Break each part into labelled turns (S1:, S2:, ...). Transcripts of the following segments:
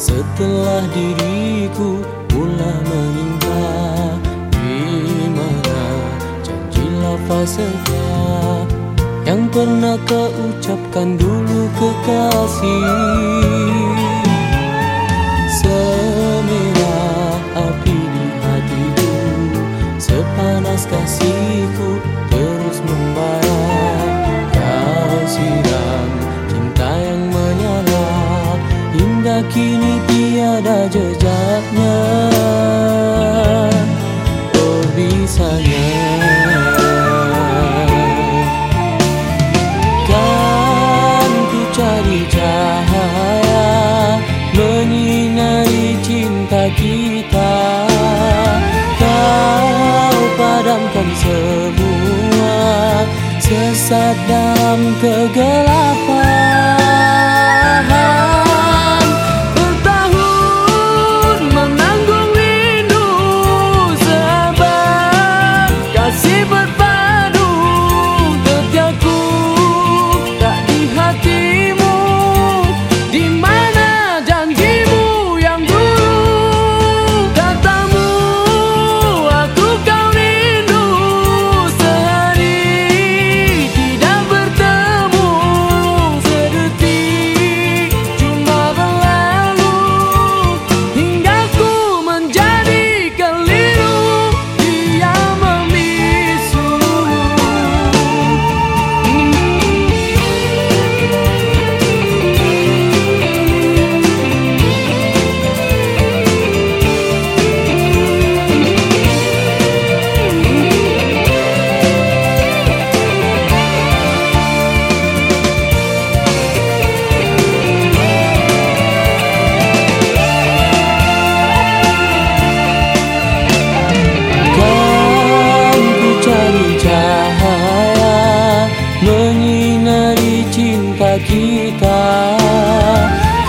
S1: Setelah diriku pula meninggal Di mana janji lafaznya Yang pernah kau ucapkan dulu kekasih. sejaknya Oh bisanya Kan ku cari cahaya Menyinari cinta kita Kau padamkan semua Sesat dalam kegelapan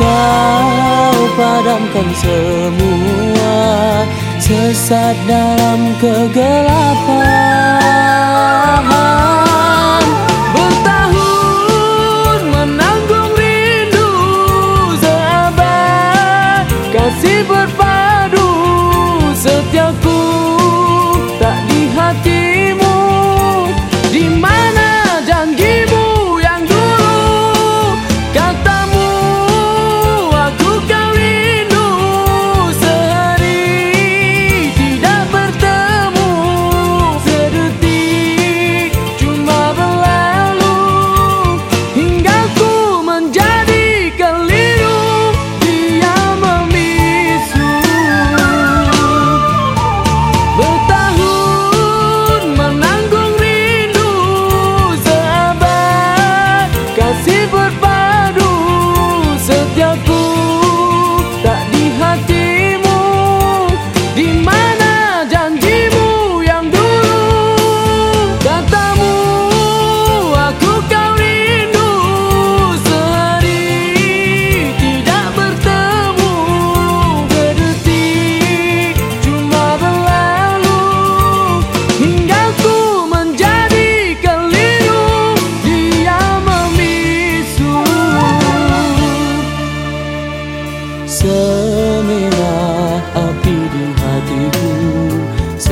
S1: Kau padamkan semua Sesat dalam kegelapan Bertahun menanggung rindu seabad kasih berpengaruh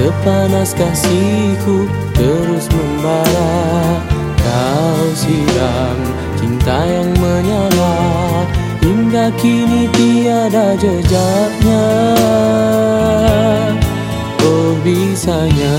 S1: Sepanas kasihku terus membara. Kau siram cinta yang menyala. Hingga kini tiada jejaknya. Oh bisanya.